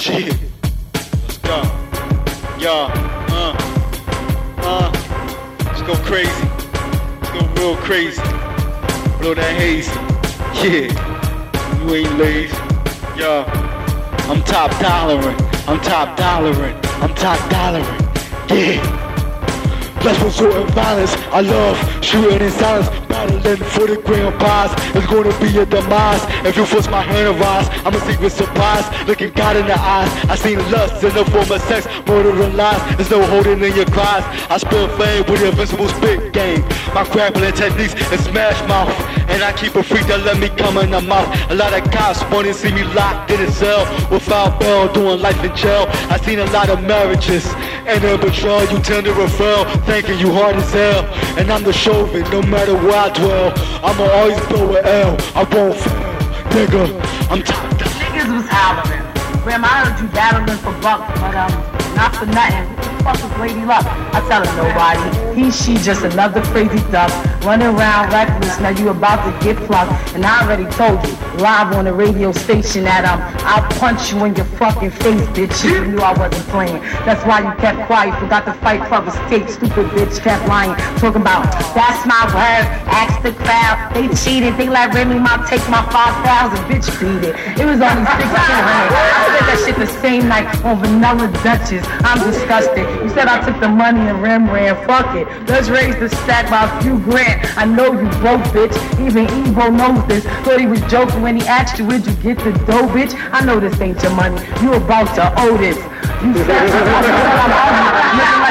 Shit. Let's go. Yo, uh, uh, let's go crazy. Let's go real crazy. Blow that hazy. Yeah, you ain't lazy. Yo, I'm top dollaring. I'm top dollaring. I'm top dollaring. Yeah. Let's resort in violence. I love shooting in silence. Battling for the grand prize. It's gonna be a demise. If you force my hand to rise, I'm a secret surprise. Looking God in the eyes. I seen lust in the form of sex, murder and lies. There's no holding in your cries. I spill flame with the invincible spit game. My grappling techniques is smash mouth. And I keep a freak that let me come in the mouth. A lot of cops wanna see me locked in a cell without bail, doing life in jail. I seen a lot of marriages and a betrayal. You tend to refer, thinking you hard as hell. And I'm the chauvin, no matter where I dwell. I'ma always blow an L. I won't fail, nigga. I'm down. Niggas was hollering. Graham, I heard you battling for bucks, but um, not for nothing. Who the fuck is Lady Luck? I tell her nobody. He, she, just another crazy duck running around reckless. Now you about to get plucked, and I already told you live on the radio station that um, I'll punch you in your fucking face, bitch. You knew I wasn't playing. That's why you kept quiet. Forgot to fight for escape. Stupid bitch kept lying, talking about that's my word. Ask the crowd. They cheated. They let Remy Ma take my five thousand. Bitch beat it. It was only sixteen hundred. I said that shit the same night on Vanilla Duchess. I'm disgusted. You said I took the money and Rem ran. Fuck it. Let's raise the stack by a few grand. I know you broke, bitch. Even Evo knows this. Thought he was joking when he asked you, where'd you get the dough, bitch? I know this ain't your money. You about to owe this. You said I'm ugly,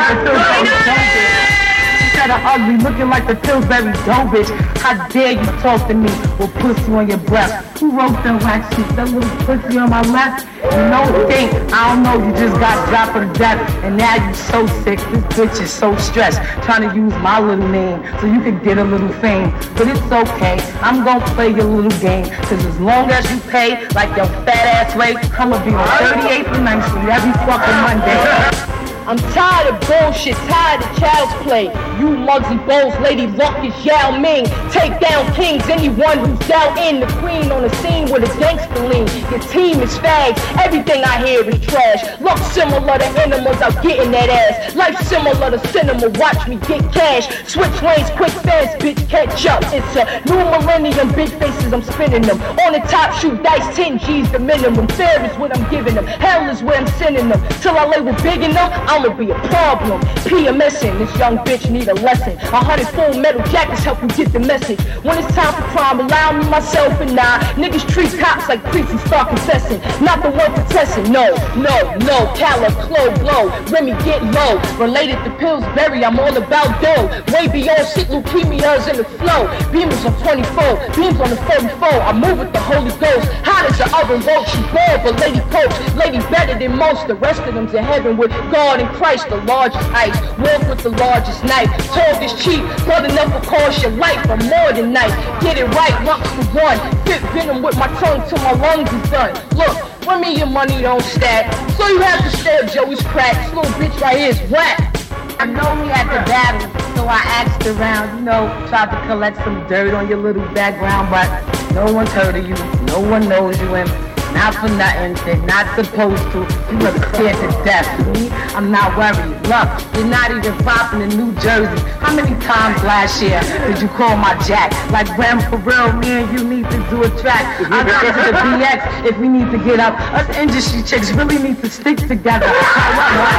ugly, looking like the Pillsbury dough, bitch. How dare you talk to me with pussy on your breath? Who wrote the wax sheet? That little pussy on my left? No think, I don't know, you just got dropped for death. And now you so sick, this bitch is so stressed. Trying to use my little name so you can get a little fame. But it's okay, I'm gonna play your little game. Cause as long as you pay like your fat ass rate, I'm gonna be on 38th and 9th Street every fucking Monday. I'm tired of bullshit, tired of child's play. You mugs and Bowles, Lady Luck is Yao Ming. Take down kings, anyone who's doubting the queen on the scene with a gangster lean. Your team is fags, everything I hear is trash. Look similar to animals, I'm getting that ass. Life similar to cinema, watch me get cash. Switch lanes, quick fast, bitch, catch up. It's a new millennium, big faces, I'm spinning them. On the top, shoot dice, 10 G's the minimum. Fair is what I'm giving them, hell is where I'm sending them. Till I label big enough, I'ma be a problem. PMSing, this young bitch need a lesson. A hundred full metal jackets help you get the message. When it's time for crime, allow me, myself, and I. Niggas treat cops like priests and start confessing. Not the one contesting, no, no, no. Cala, Clo, Blow, Remy, get low. Related to Pillsbury, I'm all about dough. Way beyond shit, leukemia's in the flow. Beamers on 24, beams on the 44. I move with the Holy Ghost. Hot as the oven roach, you bad, but lady coach. Lady better than most, the rest of them's in heaven with God and Christ, the largest ice. Walk with the largest knife. Talk is cheap, but enough will cost your life. I'm more than nice. Get it right, rocks for one. Fit venom with my tongue till my lungs is done. Look, for me your money don't stack. So you have to stab Joey's crack. This little bitch right here is whack. I know we had the battle, so I asked around, you know, tried to collect some dirt on your little background, but no one's heard of you, no one knows you, and not for nothing, they're not supposed to. You look scared to death. Me, I'm not worried. Look, you're not even popping in New Jersey. How many times last year did you call my jack? Like, Ram, for real, me and you need to do a track. I'll come to the BX if we need to get up. Us industry chicks really need to stick together. However,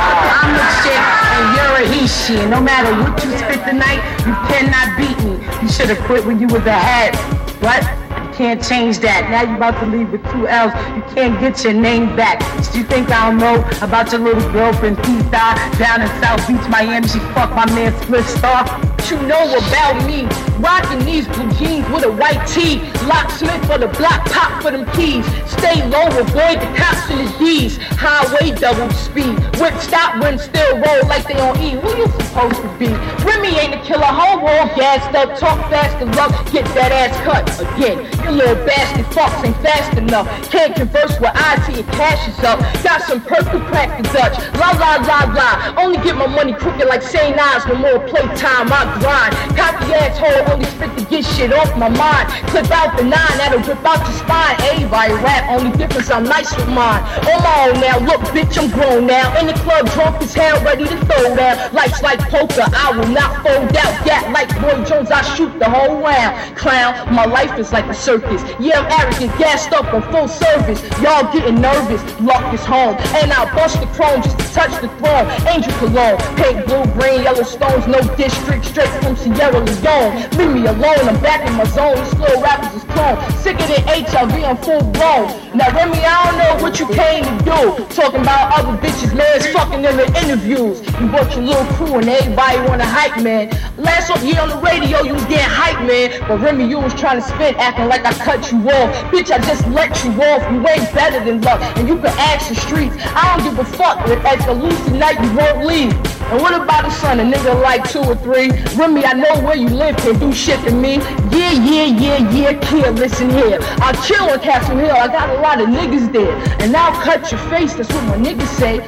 I'm a chick and you're a he, she. And no matter what you spit tonight, you cannot beat me. You should have quit when you was ahead. What? Can't change that. Now you about to leave with two L's. You can't get your name back. So you think I don't know about your little girlfriend, Pizza, down in South Beach, Miami? She fucked my man Split Star. What you know about me? Rocking these blue jeans with a white tee. Locksmith for the block, pop for them keys. Stay low, avoid the cops and the D's. Highway double speed. Whip stop when still roll like they on E. Who you supposed to be? Remy ain't a killer, whole world gassed up. Talk fast and luck, get that ass cut again. Your little bastard fucks ain't fast enough. Can't converse with I till your cash is up. Got some crack the Dutch. La la la la. Only get my money crooked like St. Ives. No more playtime. I grind. Copy asshole, only spit to get shit off my mind. Clip out the nine, that'll rip out your spine. A Everybody rap, only difference I'm nice with mine. On my now, look bitch, I'm grown now. In the club, drunk as hell, ready to throw down. Life's like poker, I will not fold out. Gat like Roy Jones, I shoot the whole round. Clown, my life is like a circus. Yeah, I'm arrogant, gassed up on full service. Y'all getting nervous, luck is home. And I bust the chrome just to touch the throne. Angel cologne, pink, blue, green, yellow stones, no district, straight from Sierra Leone. Leave me alone, I'm back in my zone. These little rappers is clone. Sicker than HIV, I'm full blown. Now Remy, I what you came to do. Talking about other bitches, man, it's fucking in the interviews. You brought your little crew and everybody wanna hype, man. Last year on the radio, you was getting hype, man. But Remy, you was trying to spin, acting like I cut you off. Bitch, I just let you off. You ain't better than luck, and you can ask the streets. I don't give a fuck. If at the Lucy night, you won't leave. And what about a son, a nigga like two or three? Remy, I know where you live, can do shit to me. Yeah, yeah, yeah, yeah, kid, listen here. I'll chill on Castle Hill, I got a lot of niggas there. And I'll cut your face, that's what my niggas say.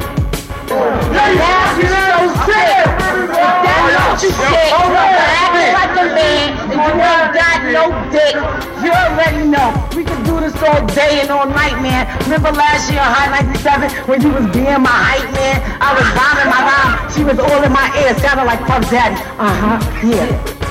Now you so sick. If that's what you said, act like a man, and you ain't got no dick. You already know. We can do this all day and all night, man. Remember last year, Hot 97, when you was being my hype, man? I She was all in my ear, sounding like Puff Daddy. Uh-huh, yeah.